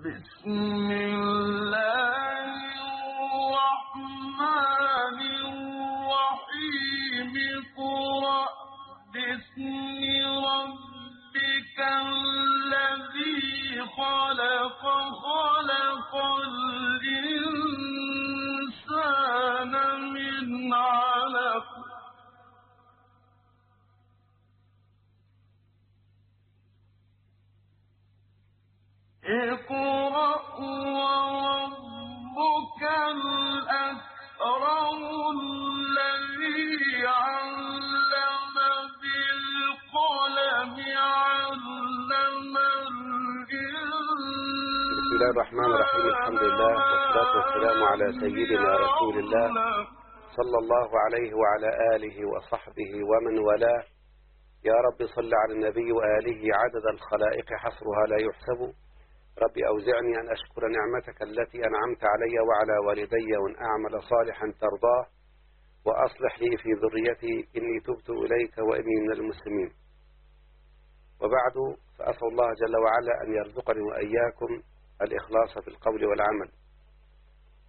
بسم الله الرحمن الرحيم. قرأ باسم ربك الذي خلق خلق الإنسان من علق. اقرأ الله الرحمن الرحيم الحمد لله والصلاة والسلام على سيدنا رسول الله صلى الله عليه وعلى آله وصحبه ومن والاه. يا رب صل على النبي وآله عدد الخلائق حصرها لا يحسب. رب أوزعني أن أشكر نعمتك التي أنعمت علي وعلى والدي وأن أعمل صالحا ترضاه وأصلح لي في ذريتي إني تبت إليك وإني من المسلمين. وبعد فأسأل الله جل وعلا أن يرزقني وإياكم الإخلاص في القول والعمل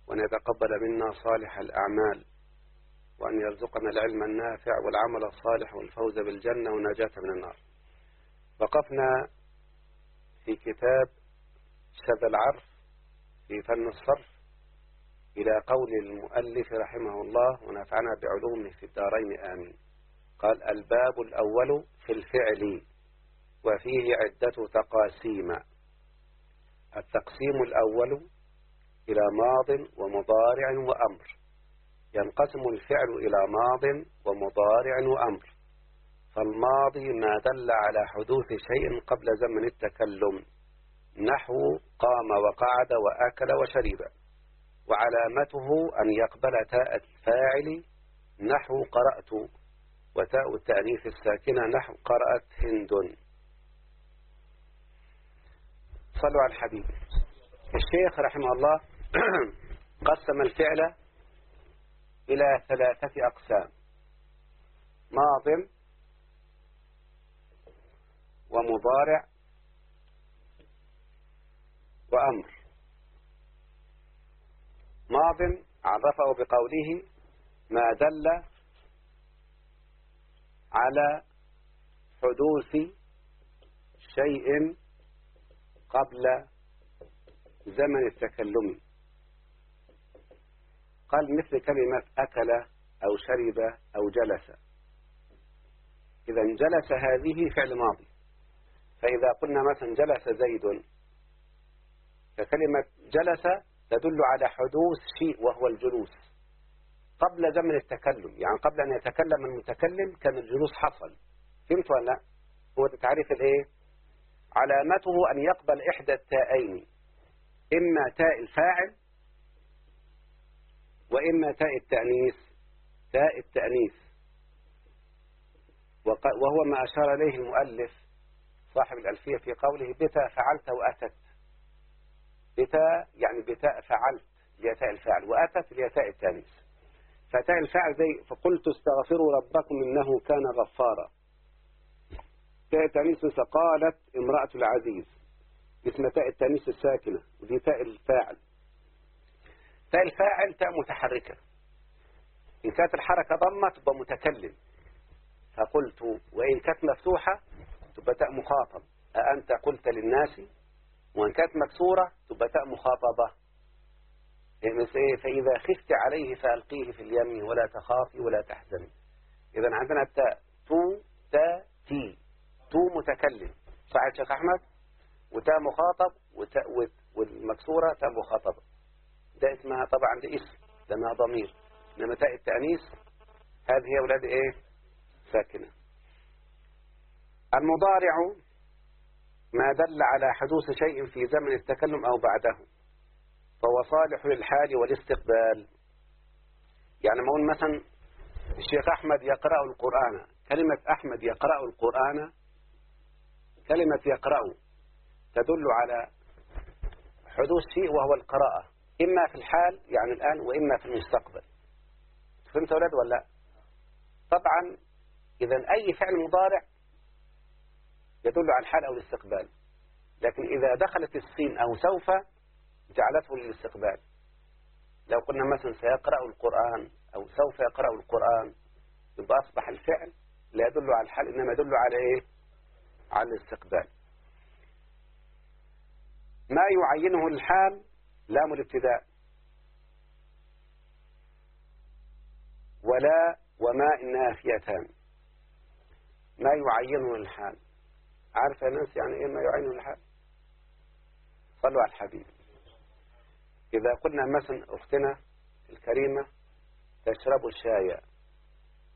وأن يتقبل منا صالح الأعمال وأن يرزقنا العلم النافع والعمل الصالح والفوز بالجنة والنجاة من النار. وقفنا في كتاب شذا العرف في فن الصرف إلى قول المؤلف رحمه الله ونفعنا بعلومه في الدارين آمين. قال الباب الأول في الفعل وفيه عدة تقاسيم. التقسيم الأول إلى ماض ومضارع وأمر. ينقسم الفعل إلى ماض ومضارع وأمر. فالماضي ما دل على حدوث شيء قبل زمن التكلم. نحو قام وقعد وأكل وشرب. وعلامته أن يقبل تاء الفاعل نحو قرأت. وتاء التأنيث الساكنة نحو قرأت هند. صلوا على الحبيب. الشيخ رحمه الله قسم الفعل إلى ثلاثة أقسام ماض ومضارع وأمر. ماض عرفه بقوله ما دل على حدوث شيء قبل زمن التكلم. قال مثل كلمة أكل أو شرب أو جلس. إذا جلس هذه فعل ماضي. فإذا قلنا مثلا جلس زيد فكلمة جلس تدل على حدوث شيء وهو الجلوس. قبل زمن التكلم يعني قبل أن يتكلم المتكلم كان الجلوس حصل. فهمت ولا لا؟ هو تعريف الإيه؟ علامته أن يقبل إحدى التائين. إما تاء الفاعل وإما تاء التأنيث. تاء التأنيث. وهو ما أشار إليه المؤلف صاحب الألفية في قوله بتا فعلت وأتت. بتاء يعني بتاء فعلت ليتاء الفاعل وأتت ليتاء التانيث فتاء الفاعل زي فقلت استغفروا ربكم إنه كان غفارا. تاء التانيث مثل قالت امرأة العزيز اسم تاء التانيث الساكنة ودي تاء الفاعل. تاء الفاعل تاء متحركة. إن كانت الحركة ضمة تبقى متكلم. فقلت وإن كانت مفتوحة تبقى تاء مخاطب. أأنت قلت للناس وإن كانت مكسورة تبقى تاء مخاطبة. إيه فإذا خفت عليه فألقيه في اليم ولا تخافي ولا تحزني. إذا عندنا التاء تو تا تي. تو متكلم. صح يا شيخ أحمد؟ وتاء مخاطب وتاء والمكسورة تاء مخاطبة. ده اسمها طبعا ده اسم لأنها ضمير. إنما تاء التأنيث هذه يا أولاد إيه؟ ساكنة. المضارع ما دل على حدوث شيء في زمن التكلم أو بعده فهو صالح للحال والاستقبال. يعني ما أقول مثلا الشيخ أحمد يقرأ القرآن كلمة أحمد يقرأ القرآن كلمة يقرأ تدل على حدوث شيء وهو القراءة إما في الحال يعني الآن وإما في المستقبل. فهمت أولاد ولا؟ لا طبعا إذا أي فعل مضارع يدل على الحال أو الاستقبال. لكن إذا دخلت السين أو سوف جعلته للاستقبال. لو قلنا مثلا سيقرأ القرآن أو سوف يقرأ القرآن يبقى أصبح الفعل لا يدل على الحال إنما يدل على إيه؟ على الاستقبال. ما يعينه الحال؟ لام الابتداء. ولا وما النافيتان ما يعينه الحال؟ عارف يا ناس يعني إيه ما يعينه الحال صلوا على الحبيب. إذا قلنا مثلا أختنا الكريمة تشرب الشاي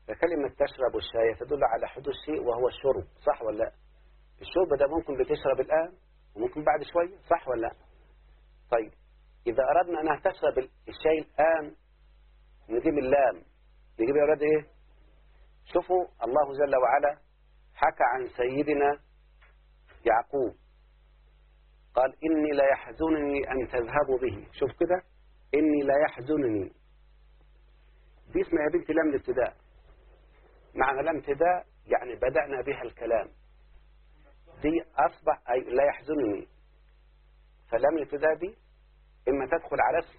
فكلمة تشرب الشاي تدل على حدوث شيء وهو الشرب صح ولا لا؟ الشرب ده ممكن بتشرب الآن وممكن بعد شوية صح ولا لا؟ طيب إذا أردنا أنها تشرب الشاي الآن نجيب اللام. نجيب يا أولاد إيه؟ شوفوا الله جل وعلا حكى عن سيدنا يعقوب. قال إني لا يحزنني أن تذهبوا به. شوف كده. إني لا يحزنني. دي اسمها يا بنتي لام الابتداء معنى لام ابتداء يعني بدأنا بها الكلام. دي أصبح أي لا يحزنني. فلام الابتداء دي إما تدخل على اسم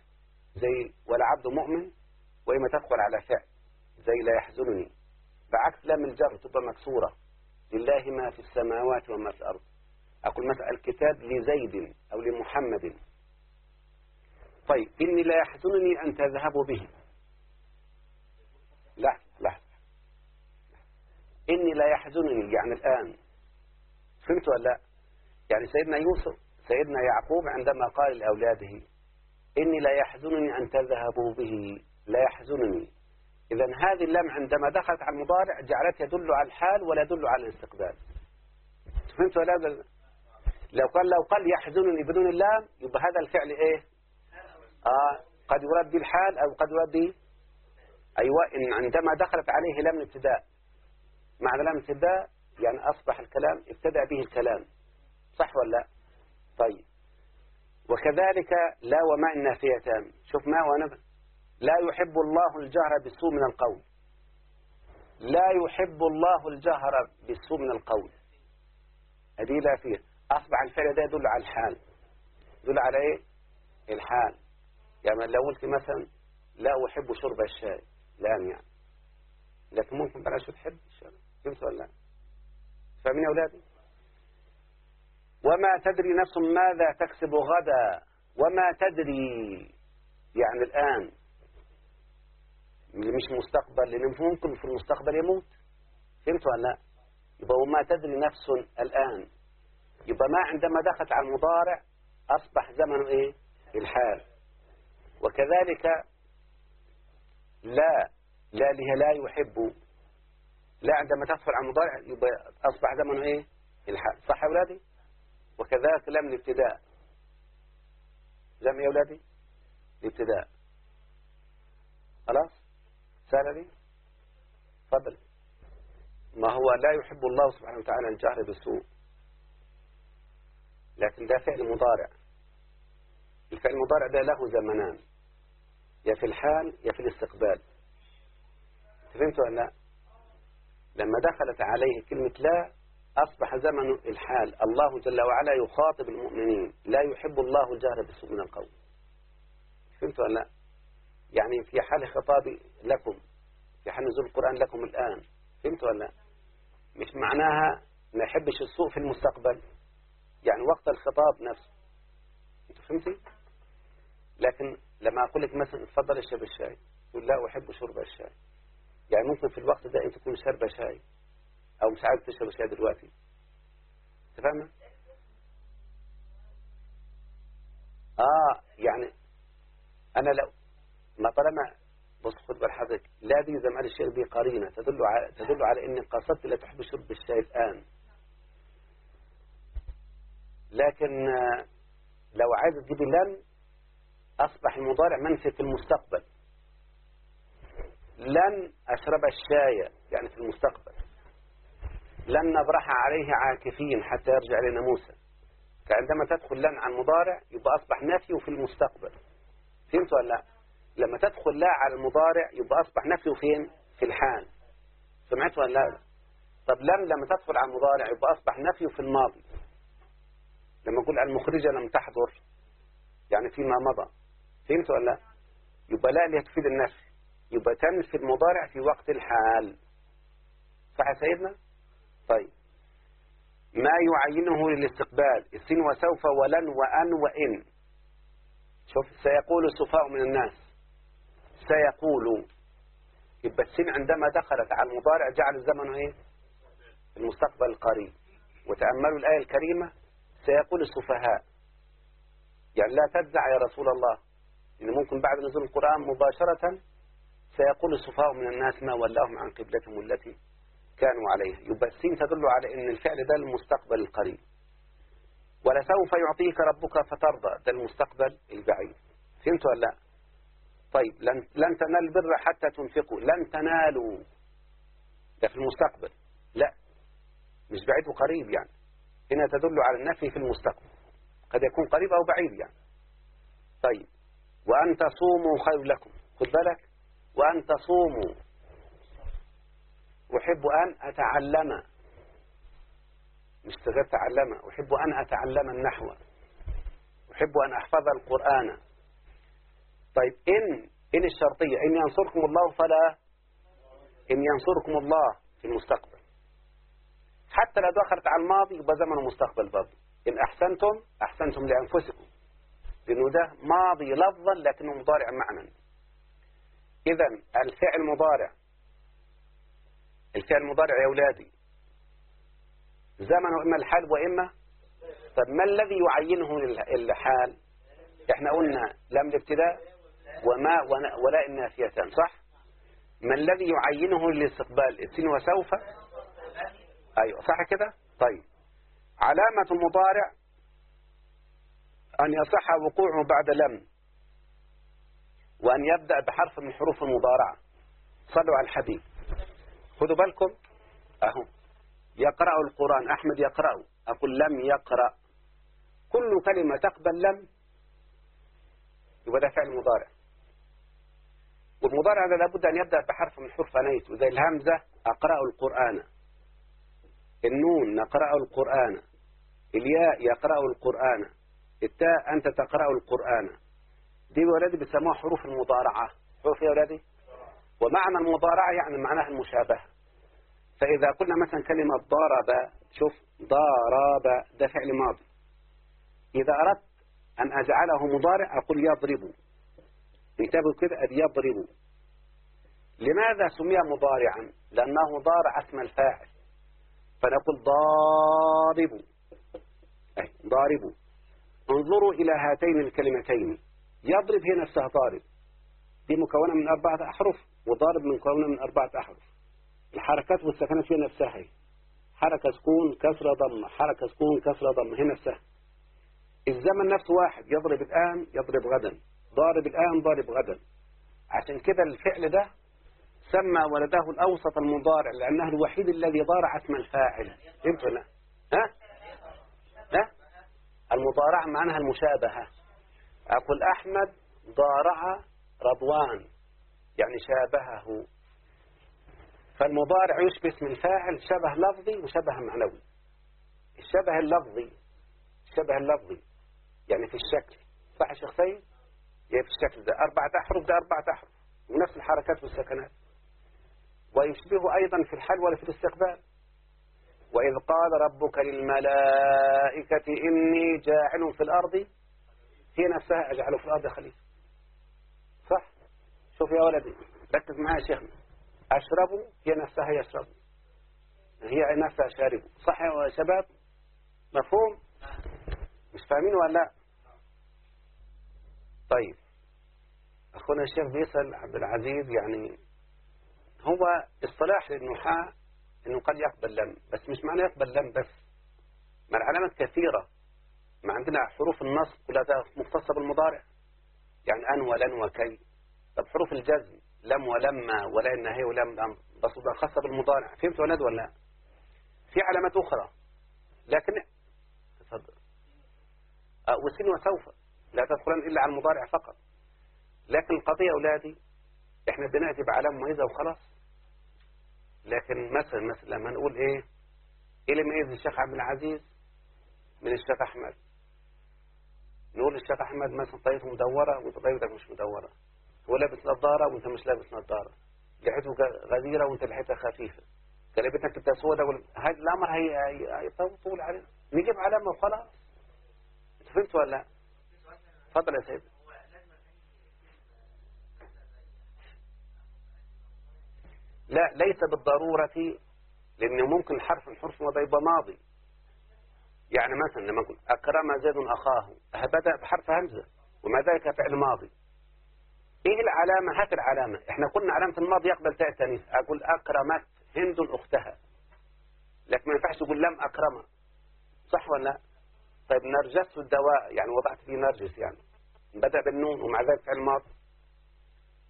زي ولا عبد مؤمن وإما تدخل على فعل زي لا يحزنني. بعكس لام الجر تبقى مكسورة. لله ما في السماوات وما في الأرض. أقول مثلا الكتاب لزيد أو لمحمد. طيب إني لا يحزنني أن تذهبوا به. لحظة لحظة إني لا يحزنني يعني الآن. فهمت ولا لا؟ يعني سيدنا يوسف سيدنا يعقوب عندما قال لأولاده إني لا يحزنني أن تذهبوا به. لا يحزنني. إذا هذه اللام عندما دخلت على المضارع جعلت يدل على الحال ولا يدل على الاستقبال. فهمت ولا لا؟ لو قال لو قال يحزنني بدون اللام يبقى هذا الفعل إيه؟ آه قد يراد به الحال أو قد يراد به أيوه إن عندما دخلت عليه لام الابتداء معنى لام الابتداء يعني أصبح الكلام ابتدأ به الكلام. صح ولا لا؟ طيب. وكذلك لا وما النافيتان شوف ما وأنا لا يحب الله الجهر بالسوء من القول. لا يحب الله الجهر بالسوء من القول. هذه لا فيه أصبح الفعل ده يدل على الحال. يدل على إيه؟ الحال. يعني لو قلت مثلا لا أحب شرب الشاي. لا يعني. لكن ممكن بلاش تحب الشرب فهمت ولا لا؟ فاهمين يا أولادي؟ وما تدري نفس ماذا تكسب غدا. وما تدري يعني الآن. مش مستقبل. لأن ممكن في المستقبل يموت. فهمت ولا لا؟ يبقى وما تدري نفس الآن. يبقى ما عندما دخلت على المضارع أصبح زمن إيه؟ الحال. وكذلك لا لا لها لا يحب. لا عندما تدخل على المضارع يبقى أصبح زمن إيه؟ الحال. صح يا أولادي؟ وكذلك لم الابتداء. لم يا أولادي؟ الابتداء. خلاص؟ سهلة دي تفضل. ما هو لا يحب الله سبحانه وتعالى الجهر بالسوء. لكن ده فعل مضارع. الفعل المضارع ده له زمنان. يا في الحال يا في الاستقبال. فهمت ولا لا؟ لما دخلت عليه كلمة لا أصبح زمن الحال. الله جل وعلا يخاطب المؤمنين. لا يحب الله الجهر بالسوء من القول. فهمت ولا لا؟ يعني في حال خطابي لكم في حال نزول القرآن لكم الآن. فهمت ولا لا؟ مش معناها ما يحبش السوء في المستقبل. يعني وقت الخطاب نفسه. أنت فهمتي لكن لما أقول لك مثلا اتفضل اشرب الشاي تقول لا أحب شرب الشاي. يعني ممكن في الوقت ده أنت تكون شاربة شاي أو مش عايز تشرب شاي دلوقتي. انت فاهمة آه يعني أنا لو ما طالما بص خد بال حضرتك لا دي قال الشيخ دي قرينة تدل على تدل على إن قصدت لا تحب شرب الشاي الآن. لكن لو عايز تجيب لن أصبح المضارع منفي في المستقبل. لن أشرب الشاي يعني في المستقبل. لن نبرح عليه عاكفين حتى يرجع إلينا موسى فعندما تدخل لن عن المضارع يبقى أصبح نفي في المستقبل. فهمت ولا لا؟ لما تدخل لا على المضارع يبقى أصبح نفيه فين؟ في الحال. سمعت ولا لا؟ طب لم لما تدخل على المضارع يبقى أصبح نفيه في الماضي. لما أقول المخرجة لم تحضر يعني فيما مضى. فهمت ولا لا؟ يبقى لا اللي تفيد النفي يبقى تنفي المضارع في وقت الحال. صح سيدنا؟ طيب. ما يعينه للاستقبال؟ السين وسوف ولن وأن وإن. شوف سيقول السفاء من الناس. سيقول. يبقى السين عندما دخلت على المضارع جعل الزمن إيه؟ المستقبل القريب وتأملوا الآية الكريمة. سيقول السفهاء. يعني لا تدع يا رسول الله. إن ممكن بعد نزول القرآن مباشرة سيقول السفهاء من الناس ما ولاهم عن قبلتهم التي كانوا عليها. يبقى السين تدل على أن الفعل ده المستقبل القريب. ولسوف يعطيك ربك فترضى. ده المستقبل البعيد. فهمت ولا لا؟ طيب لن, لن تنال البر حتى تنفقوا. لن تنالوا. ده في المستقبل. لا. مش بعيد وقريب يعني. هنا تدل على النفي في المستقبل. قد يكون قريب أو بعيد يعني. طيب. وأن تصوموا خير لكم. خذ بالك. وأن تصوموا. أحب أن أتعلم. مش تغير تعلم. أحب أن أتعلم النحو. أحب أن أحفظ القرآن. طيب. إن إن الشرطية. إن ينصركم الله فلا إن ينصركم الله في المستقبل. حتى لو دخلت على الماضي يبقى زمن المستقبل برضه. إن أحسنتم أحسنتم لأنفسكم. لأنه ده ماضي لفظا لكنه مضارع معنى إذا الفعل مضارع. الفعل المضارع يا أولادي. زمنه إما الحال وإما طب ما الذي يعينه الحال إحنا قلنا لم الابتداء وما ولا النافيتان صح؟ ما الذي يعينه للاستقبال؟ السين وسوف أيوه صح كده؟ طيب. علامة المضارع أن يصح وقوعه بعد لم وأن يبدأ بحرف من حروف المضارعة صلوا على الحبيب. خذوا بالكم. أهو. يقرأ القرآن. أحمد يقرأ. أقول لم يقرأ. كل كلمة تقبل لم. يبقى ده فعل مضارع. والمضارع هذا لابد أن يبدأ بحرف من حروف أنيت وزي الهمزة أقرأ القرآن. النون نقرأ القرآن. الياء يقرأ القرآن. التاء أنت تقرأ القرآن. دي ولادي بيسموها حروف المضارعة. حروف يا ولادي. ومعنى المضارعة يعني معناها المشابهة. فإذا قلنا مثلا كلمة ضرب شوف ضرب ده فعل ماضي. إذا أردت أن أجعله مضارع أقول يضرب. انتبهوا كده أد يضرب. لماذا سمي مضارعا؟ لأنه ضارع اسم الفاعل. فنقول ضارب أي ضارب انظروا إلى هاتين الكلمتين. يضرب هي نفسها ضارب. دي مكونة من أربعة أحرف وضارب مكونة من أربعة أحرف. الحركات والسكنات هي نفسها هي. حركة سكون كسرة ضمة حركة سكون كسرة ضمة هي نفسها. الزمن نفسه واحد. يضرب الآن يضرب غدا. ضارب الآن ضارب غدا. عشان كده الفعل ده سمى ولده الأوسط المضارع لأنه الوحيد الذي ضارع اسم الفاعل. ولا؟ ها؟ ها؟ المضارعة معناها المشابهة. أقول أحمد ضارع رضوان يعني شابهه. فالمضارع يشبه اسم الفاعل شبه لفظي وشبه معنوي. الشبه اللفظي الشبه اللفظي يعني في الشكل. صح سيد؟ يعني في الشكل ده. أربعة أحرف ده أربعة أحرف. ونفس الحركات والسكنات. ويشبه أيضا في الحال ولا في الاستقبال. وإذ قال ربك للملائكة إني جاعل في الأرض هي نفسها أجعل في الأرض خليفة. صح؟ شوف يا ولدي ركز معايا يا شيخنا أشرب هي نفسها يشرب. هي نفسها شارب. صح يا شباب؟ مفهوم؟ مش فاهمين ولا لا؟ طيب. أخونا الشيخ بيسأل عبد العزيز يعني هو اصطلاح للنحاة إنه قد يقبل لم بس مش معنى يقبل لم بس. ما العلامات كثيرة. ما عندنا حروف النصب كلها مختصة بالمضارع. يعني أن ولن وكي. طب حروف الجزم لم ولما ولا إن هي ولم لم بس خاصة بالمضارع. فهمت ولد ولا؟ لا في علامات أخرى. لكن تفضل. أه وسن وسوف. لا تدخلن إلا على المضارع فقط. لكن القضية أولادي إحنا بنأتي بعلامة مميزة وخلاص. لكن مثلا مثلا لما نقول إيه؟ إيه اللي يميز الشيخ عبد العزيز من الشيخ أحمد. نقول للشيخ أحمد مثلا طريقته مدورة وأنت طريقتك مش مدورة. هو لابس نظارة وأنت مش لابس نظارة. لحيته غ- غزيرة وأنت لحيتها خفيفة. كلمتك أنت سودة وال- هذا هي- هيطول علينا نجيب علامة وخلاص. أنت فهمت ولا لا؟ اتفضل يا سيدي. لا ليس بالضرورة لأنه ممكن الحرف الحرف ماضي يبقى ماضي. يعني مثلا لما نقول أكرم زيد أخاه بدأ بحرف همزة وما ذلك فعل ماضي. إيه العلامة؟ هات العلامة. إحنا قلنا علامة الماضي يقبل تاء أقول أكرمت هند أختها. لكن ما ينفعش تقول لم أكرم صح ولا لا؟ طيب نرجس الدواء يعني وضعت فيه نرجس يعني. بدأ بالنون ومع ذلك فعل ماضي.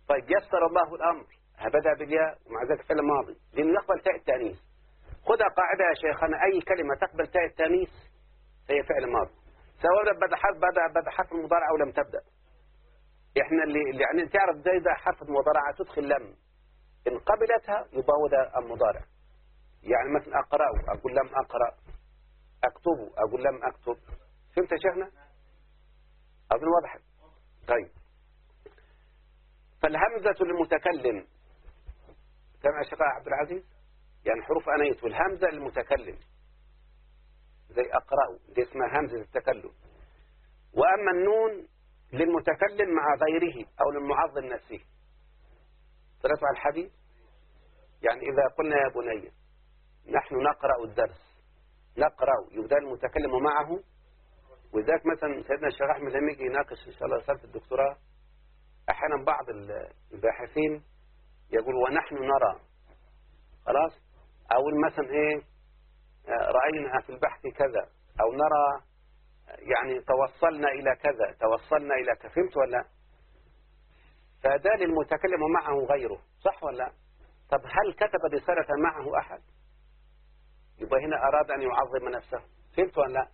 طيب يسر الله الأمر. بدأ بالياء ومع ذلك فعل ماضي. لأنه يقبل تاء التأنيث. خدها قاعدة يا شيخنا أي كلمة تقبل تاء التأنيث فهي فعل ماضي. سواء بدأ حرف بدأ بدأ حرف المضارع أو لم تبدأ. إحنا اللي يعني تعرف زي ده حرف المضارعة تدخل لم. إن قبلتها يبقى المضارع. يعني مثلا أقرأ أقول لم أقرأ. أكتب أقول لم أكتب. فهمت يا شيخنا؟ أظن واضح. طيب. فالهمزة للمتكلم كما شيخ عبد العزيز؟ يعني حروف أنيت والهمزة للمتكلم. زي أقرأ دي اسمها همزة التكلم. وأما النون للمتكلم مع غيره أو للمعظم نفسه. ثلاثة على الحديث؟ يعني إذا قلنا يا بني نحن نقرأ الدرس. نقرأ يبدأ المتكلم معه. وذاك مثلا سيدنا الشيخ أحمد لما يجي يناقش إن شاء الله رسالة الدكتوراه أحيانا بعض الباحثين يقول ونحن نرى. خلاص؟ أو مثلا إيه رأينا في البحث كذا أو نرى يعني توصلنا إلى كذا توصلنا إلى كذا فهمت ولا؟ فده للمتكلم معه غيره صح ولا؟ طب هل كتب رسالة معه أحد؟ يبقى هنا أراد أن يعظم نفسه فهمت ولا؟ لا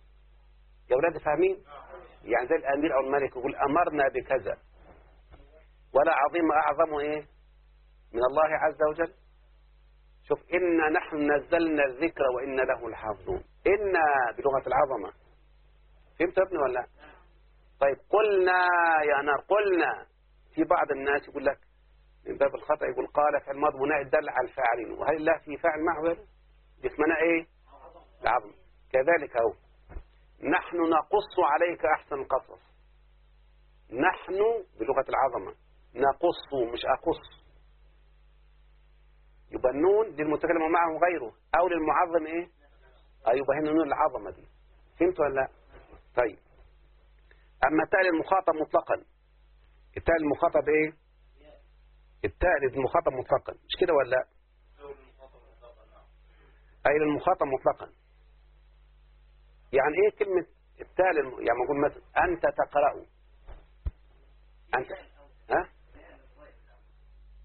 يا أولاد فاهمين؟ يعني زي الأمير أو الملك يقول أمرنا بكذا. ولا عظيم أعظم إيه؟ من الله عز وجل؟ شوف إنا نحن نزلنا الذكر وإنا له لحافظون إنا بلغة العظمة. فهمت ابني ولا؟ لا؟ طيب قلنا يا نار قلنا في بعض الناس يقول لك من باب الخطأ يقول قال في الماضي مناء الدل على الفاعلين وهل الله في فاعل معه دي اسمنا إيه؟ العظم. كذلك اهو نحن نقص عليك أحسن القصص. نحن بلغة العظمة. نقص مش أقص. يبقى النون للمتكلم معه غيره أو للمعظم إيه؟ أيوه يبقى هنا نون العظمة دي. فهمت ولا لأ؟ طيب. أما التاء للمخاطب مطلقا. التاء للمخاطب إيه؟ التاء للمخاطب مطلقا. مش كده ولا لأ؟ أي للمخاطب مطلقا. يعني إيه كلمة التاء. يعني نقول مثلا أنت تقرأ انت ها؟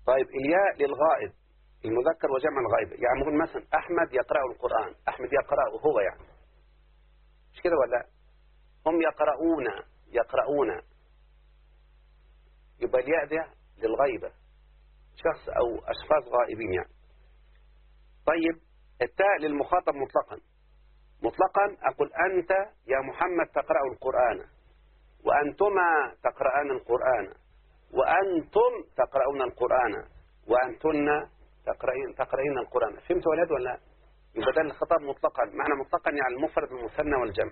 طيب الياء للغائب. المذكر وجمع الغائب. يعني نقول مثلا أحمد يقرأ القرآن. أحمد يقرأ هو يعني. مش كده ولا؟ لا هم يقرؤون يقرؤون. يبقى الياء ده للغيبة. شخص أو أشخاص غائبين يعني. طيب التاء للمخاطب مطلقا. مطلقا أقول أنت يا محمد تقرأ القرآن. وأنتما تقرأان القرآن. وأنتم تقرؤون القرآن. وأنتن تقرأين, تقرأين القرآن. فهمت ولد ولا؟ لا يبقى ده الخطاب مطلقا. معنى مطلقا يعني المفرد المثنى والجمع.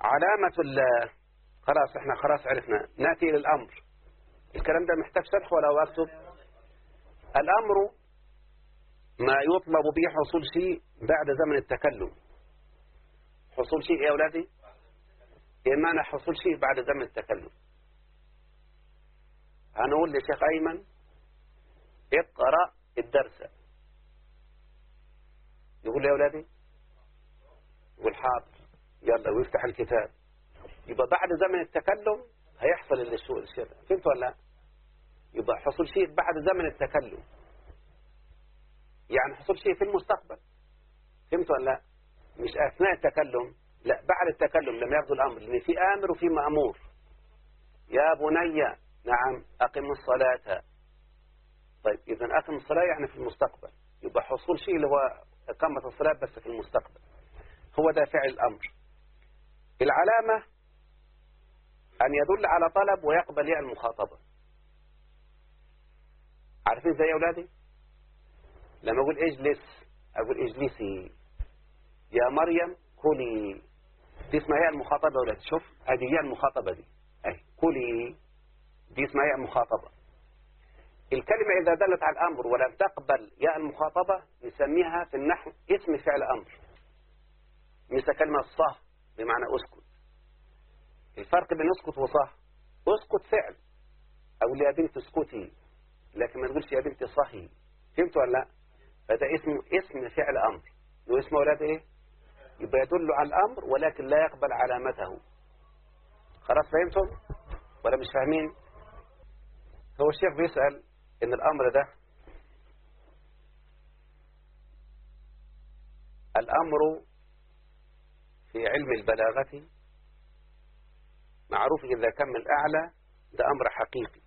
علامة خلاص إحنا خلاص عرفنا. نأتي إلى الأمر. الكلام ده محتاج شرح ولا أكتب الأمر ما يطلب به حصول شيء بعد زمن التكلم. حصول شيء يا أولادي؟ إيه معنى حصول شيء بعد زمن التكلم؟ هنقول لشيخ أيمن اقرأ الدرس. يقول يا أولادي يقول حاضر يلا ويفتح الكتاب. يبقى بعد زمن التكلم هيحصل الشيء فهمت ولا لا؟ يبقى حصول شيء بعد زمن التكلم. يعني حصول شيء في المستقبل. فهمت ولا لا؟ مش أثناء التكلم لا بعد التكلم لما ياخذوا الأمر لأن في آمر وفي مأمور. يا بني نعم أقم الصلاة. طيب إذا أقم الصلاة يعني في المستقبل. يبقى حصول شيء اللي هو إقامة الصلاة بس في المستقبل. هو ده فعل الأمر. العلامة أن يدل على طلب ويقبل ياء المخاطبة. عارفين زي أولادي؟ لما أقول اجلس أقول اجلسي. يا مريم كلي. دي اسمها ياء المخاطبة يا أولادي شوف هذه ياء المخاطبة دي. أهي كلي. دي اسمها ياء المخاطبة؟ الكلمة إذا دلت على الأمر ولم تقبل ياء المخاطبة نسميها في النحو اسم فعل أمر. مثل كلمة صه بمعنى أسكت. الفرق بين أسكت وصه أسكت فعل. أو يا بنت اسكتي لكن ما تقولش يا بنت صهي. فهمت ولا لا؟ فده اسمه اسم فعل أمر. واسمه أولاد إيه؟ يبقى يدل على الأمر ولكن لا يقبل علامته. خلاص فهمتم؟ ولا مش فاهمين؟ هو الشيخ بيسأل إن الأمر ده الأمر في علم البلاغة معروف إذا كان من الأعلى ده أمر حقيقي.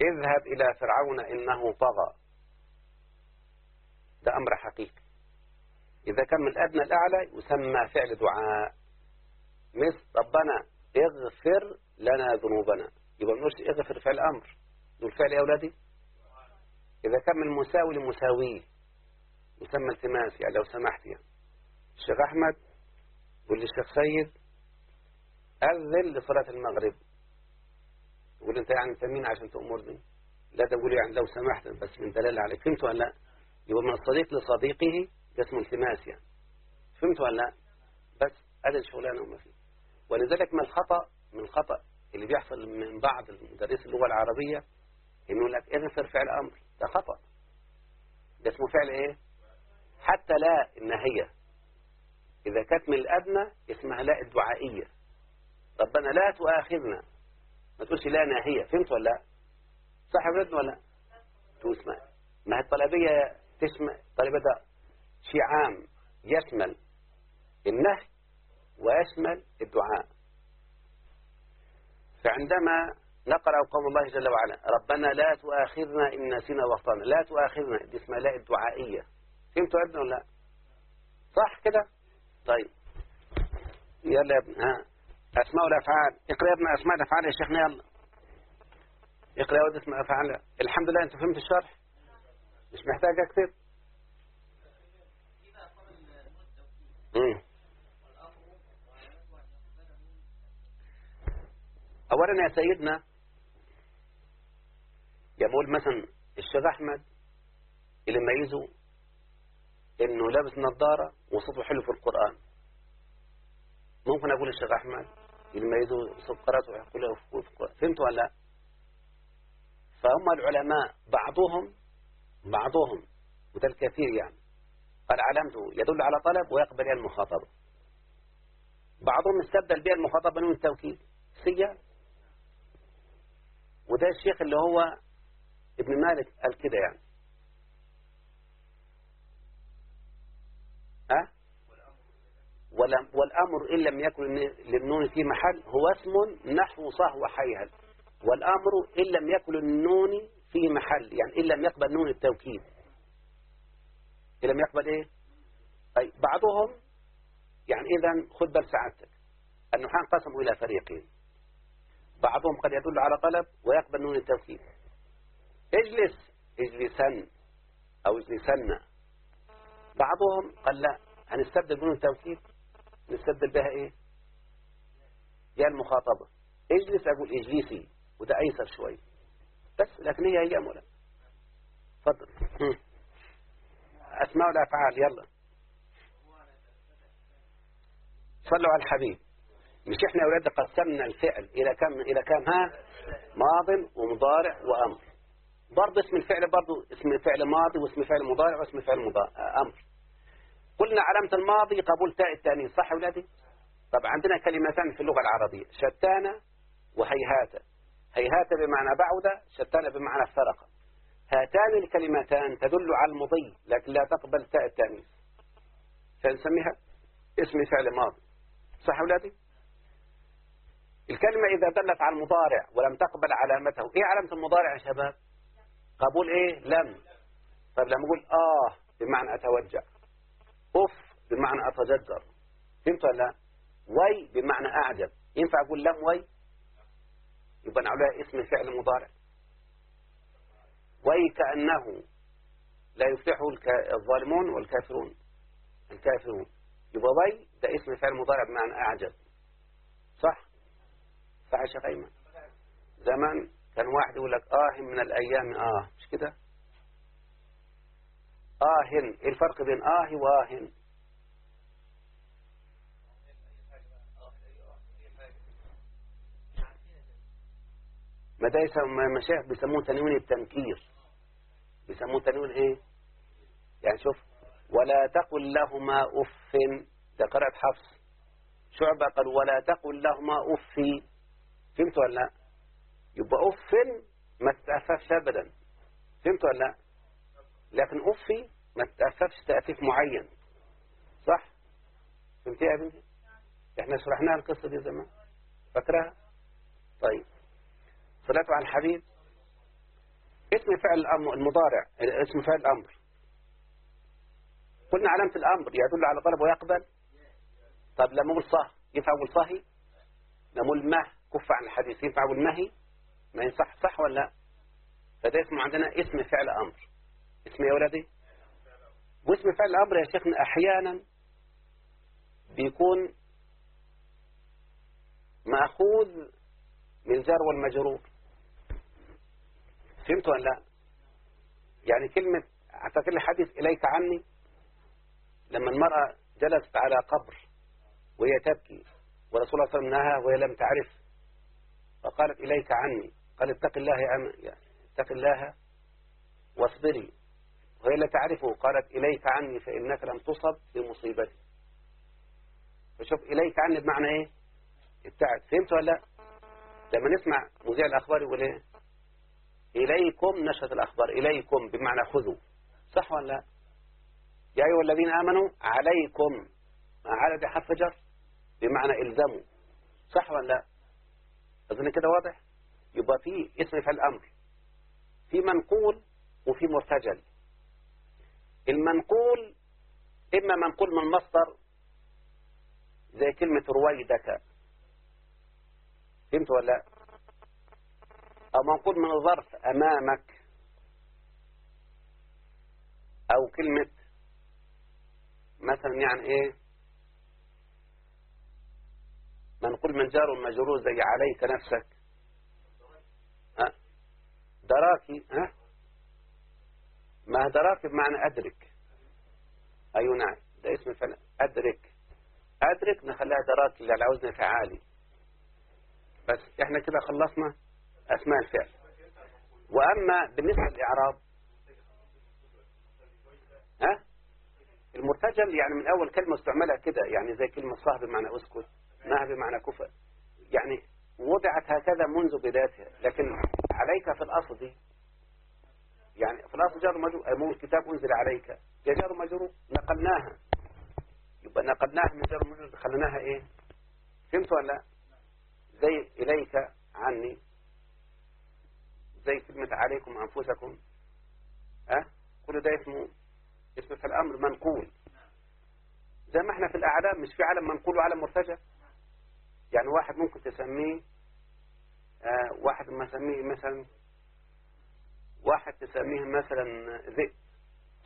اذهب إلى فرعون إنه طغى. ده أمر حقيقي. إذا كان من الادنى الأعلى يسمى فعل دعاء. مثل ربنا اغفر لنا ذنوبنا. يبقى نقولش اغفر فعل أمر. دول فعل يا أولادي؟ إذا كان من مساوي لمساويه يسمى التماس يعني لو سمحت يعني. الشيخ أحمد يقول للشيخ سيد أذن لصلاة المغرب. يقول أنت يعني انت مين عشان تأمرني؟ لا تقول يعني لو سمحت بس من دلالة عليك. فهمت ولا لا؟ يبقى من الصديق لصديقه ده اسمه التماس يعني. فهمت ولا لا؟ بس هذا الشغلانه وما فيه. ولذلك من الخطأ من الخطأ اللي بيحصل من بعض المدرسين اللغة العربية إنه يقول لك اغفر فعل أمر. ده خطأ. ده اسمه فعل إيه؟ حتى لا النهية. إذا كانت من الأدنى اسمها لا الدعائية. ربنا لا تؤاخذنا. ما تقولش لا ناهية. فهمت ولا لا؟ صح ولا ولا تقول اسمع ما. هي الطلبية تشمل طلبة ده شيء عام يشمل النهي ويشمل الدعاء. فعندما نقرأ قول الله جل وعلا ربنا لا تؤاخذنا إن نسينا واخطأنا لا تؤاخذنا دي اسمها لا الدعائية. فهمتوا يا ابن ولا لا؟ صح كده؟ طيب. يلا يا ابن ها. أسماء الأفعال. اقرأ يا ابن أسماء الأفعال يا شيخنا يلا. اقرأ يا أسماء الأفعال. الحمد لله أنت فهمت الشرح؟ مش محتاج أكتب؟ امم أولا يا سيدنا يقول مثلا الشيخ أحمد اللي ميزه إنه لابس نظارة وصوته حلو في القرآن. ممكن أقول الشيخ أحمد اللي ميزه صوت قراءته في القرآن. فهمتوا ولا لا؟ فهم العلماء بعضهم بعضهم وده الكثير يعني قال علامته يدل على طلب ويقبل المخاطبة. بعضهم استبدل بها المخاطبة من التوكيد سيا وده الشيخ اللي هو ابن مالك قال كده يعني. أه؟ والأمر إن لم يكن للنون في محل هو اسم نحو صهو حيهل. والأمر إن لم يكن للنون في محل يعني إن لم يقبل نون التوكيد. إن لم يقبل إيه؟ طيب بعضهم يعني إذا خذ بال سعادتك النحاة انقسموا إلى فريقين. بعضهم قد يدل على طلب ويقبل نون التوكيد اجلس. اجلسن أو اجلسن بعضهم قال لا هنستبدل بنون التوكيد نستبدل بها إيه؟ يا المخاطبة. اجلس أقول اجلسي وده أيسر شوي. بس لكن هي هي مولا تفضل. أسماء الأفعال يلا. صلوا على الحبيب. مش إحنا يا ولاد قسمنا الفعل إلى كم إلى كم؟ ها؟ ماض ومضارع وأمر. برضه اسم الفعل برضه اسم فعل ماضي واسم فعل مضارع واسم فعل مضارع أمر. قلنا علامة الماضي قبول تاء التأنيث صح يا ولادي؟ طب عندنا كلمتان في اللغة العربية شتان وهيهات. هيهات بمعنى بعد شتان بمعنى افترق هاتان الكلمتان تدل على المضي لكن لا تقبل تاء التأنيث. فنسميها اسم فعل ماضي. صح يا ولادي؟ الكلمة إذا دلت على المضارع ولم تقبل علامته إيه علامة المضارع يا شباب؟ قبول إيه؟ لم. طب لما أقول آه بمعنى أتوجع أف بمعنى أتضجر فهمت ولا لا؟ وي بمعنى أعجب. ينفع أقول لم وي يبقى نعملها اسم فعل مضارع وي كأنه لا يفلح الظالمون والكافرون. الكافرون. يبقى وي ده اسم فعل مضارع بمعنى أعجب. صح يا أيمن. زمان كان واحد يقول لك آه من الأيام آه. مش كده؟ آه إيه الفرق بين آه وآه. ما ده مشايخ بيسموه تنوين التنكير. بيسموه تنوين إيه؟ يعني شوف ولا تقل لهما أف. ده قراءة حفص. شعبة قال ولا تقل لهما أف. فهمت ولا لا؟ يبقى اف ما تتأففش ابدا. فهمت ولا لا؟ لكن افي ما تتأففش تأفيف معين. صح؟ فهمت يا بنتي؟ إحنا شرحناها القصة دي زمان. فاكرها طيب. صلاة على الحبيب. اسم فعل الأمر المضارع اسم فعل الأمر. قلنا علامة الأمر يدل على طلب ويقبل. طب لما أقول صح ينفع أقول صهي لما أقول مه كف عن الحديث ينفع مهي ما ينصح صح ولا لا؟ فده اسمه عندنا اسم فعل أمر. اسم يا ولدي واسم فعل الأمر يا شيخنا أحيانا بيكون مأخوذ من الجار والمجرور. فهمت ولا لا؟ يعني كلمة اعتقد الحديث إليك عني لما المرأة جلست على قبر وهي تبكي ورسول الله صلى الله عليه وسلم نهى وهي لم تعرف فقالت إليك عني. قال اتق الله يا اتق الله واصبري. وهي لا تعرفه. قالت إليك عني فإنك لم تصب بمصيبتي. فشوف إليك عني بمعنى إيه؟ ابتعد. فهمت ولا لا؟ لما نسمع مذيع الأخبار يقول إيه؟ إليكم نشرة الأخبار. إليكم بمعنى خذوا. صح ولا لا؟ يا أيها الذين آمنوا عليكم. على حرف جر؟ بمعنى إلزموا. صح ولا لا؟ أظن كده واضح؟ يبقى في اسم في الأمر. في منقول وفي مرتجل. المنقول إما منقول من مصدر زي كلمة رويدك. فهمت ولا لا؟ أو منقول من الظرف أمامك. أو كلمة مثلا يعني إيه؟ منقول من جار ومجرور زي عليك نفسك. أه؟ دراكي ها؟ ما دراكي بمعنى أدرك. أيوة نعم. ده اسم فعل أدرك. أدرك نخليها دراكي على وزن فعالي بس إحنا كده خلصنا أسماء الفعل. وأما بالنسبة للإعراب ها؟ المرتجل يعني من أول كلمة استعملها كده يعني زي كلمة صاحب بمعنى أسكت. نهى بمعنى كفر؟ يعني وضعت هكذا منذ بدايتها لكن عليك في الأصل دي. يعني في الأصل جار مجرور مو الكتاب أنزل عليك. يا جار مجرور نقلناها. يبقى نقلناها من جار مجرور خليناها إيه؟ فهمت ولا لا؟ زي إليك عني. زي كلمة عليكم أنفسكم. أه؟ كل ده اسمه اسمه في الأمر منقول. زي ما إحنا في الأعلام مش في علم منقول وعلم مرتجى يعني واحد ممكن تسميه آه واحد ما سميه مثلا واحد تسميه مثلا ذئب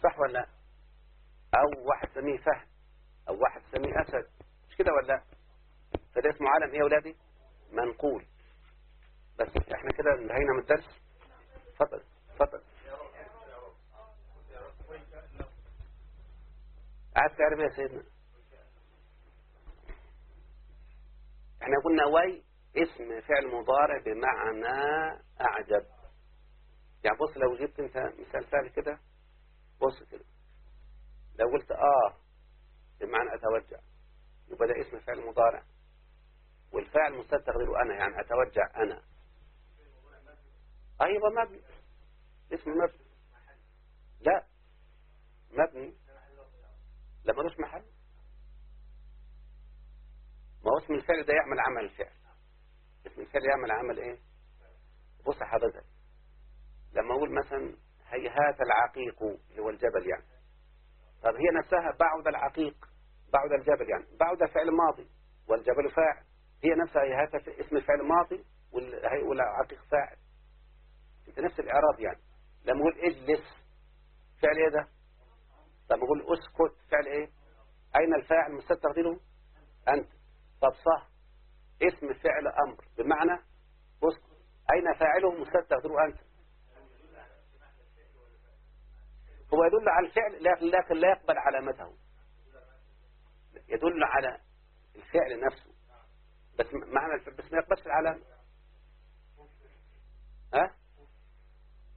صح ولا لا؟ أو واحد تسميه فهد أو واحد تسميه أسد مش كده ولا لا؟ فده اسمه علم إيه يا ولادي؟ منقول. بس إحنا كده انتهينا من الدرس. اتفضل اتفضل. قاعد تعرف يا سيدنا إحنا قلنا وي اسم فعل مضارع بمعنى أعجب. يعني بص لو جبت أنت مثال ثاني كده بص كده. لو قلت آه بمعنى أتوجع يبقى ده اسم فعل مضارع. والفاعل مستتر تقديره أنا يعني أتوجع أنا. أيوه مبني. اسم مبني. لا مبني. لا ملوش محل. ما هو اسم الفعل ده يعمل عمل الفعل اسم الفعل يعمل عمل إيه؟ بص حضرتك لما أقول مثلا هيهات العقيق اللي هو الجبل يعني. طب هي نفسها بعد العقيق بعد الجبل يعني بعد فعل ماضي والجبل فاعل. هي نفسها هي هذا اسم الفعل ماضي والعقيق فاعل. أنت نفس الإعراب يعني. لما أقول اجلس فعل إيه ده؟ لما أقول اسكت فعل إيه؟ أين الفاعل مستتر تقديره أنت. طب صح اسم فعل أمر. بمعنى اسكت أين فاعله مستتر تقديره أنت؟ هو يدل على الفعل لكن لا يقبل علامته يدل على الفعل نفسه. بس معنى الفعل بس ما يقبلش العلامة. ها؟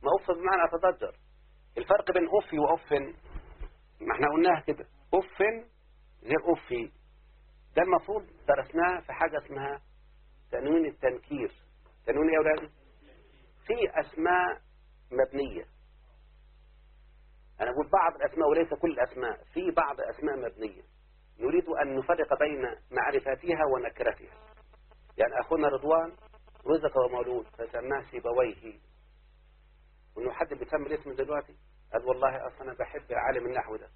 ما أف بمعنى أتضجر. الفرق بين أفي وأف ما إحنا قلناها كده. أف غير أفي ده المفروض درسناه في حاجة اسمها تنوين التنكير. تنوين إيه يا أولادي في أسماء مبنية. أنا أقول بعض الأسماء وليس كل الأسماء في بعض أسماء مبنية. نريد أن نفرق بين معرفتها ونكرتها. يعني أخونا رضوان رزق ومولود فسماه سيبويه. وإنه حد بيسمي الاسم دلوقتي. قال والله أصلا أنا بحب عالم النحو ده.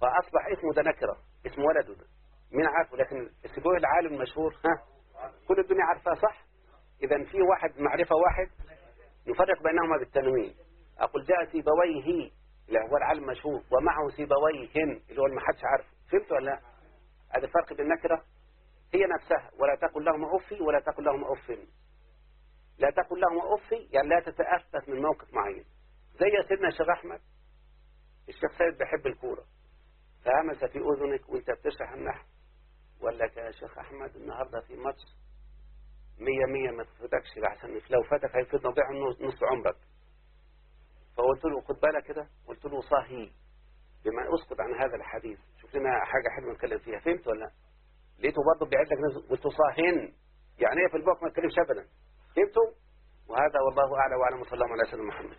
فأصبح اسمه ده نكرة اسم ولده ده. مين عارفه؟ لكن سيبويه العالم المشهور ها؟ كل الدنيا عارفاه صح؟ إذا في واحد معرفة واحد نفرق بينهما بالتنوين. أقول جاء سيبويه اللي هو العالم المشهور ومعه سيبويهن اللي هو ما حدش عارفه. فهمت ولا لا؟ هذا الفرق بين النكرة هي نفسها. ولا تقل لهم أفي ولا تقل لهم أف. لا تقل لهم أفي يعني لا تتأسف من موقف معين. زي سيدنا الشيخ أحمد. الشيخ سيد بيحب الكورة. فهمس في أذنك وأنت بتشرح النحو. ولا يا شيخ أحمد النهاردة في ماتش مية مية ما تفوتكش لحسن لو فاتك هيفيد نضيع نص عمرك. فقلت له خد بالك كده قلت له صاهي بما أسقط عن هذا الحديث شوف لنا حاجة حلوة نتكلم فيها فهمت ولا؟ لا لقيته برضه بيعد لك ناس قلت صاهن يعني إيه في البوك ما تكلمش ابدا؟ فهمتوا؟ وهذا والله اعلى وأعلم وصلى الله على سيدنا محمد.